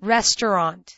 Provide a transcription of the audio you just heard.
restaurant.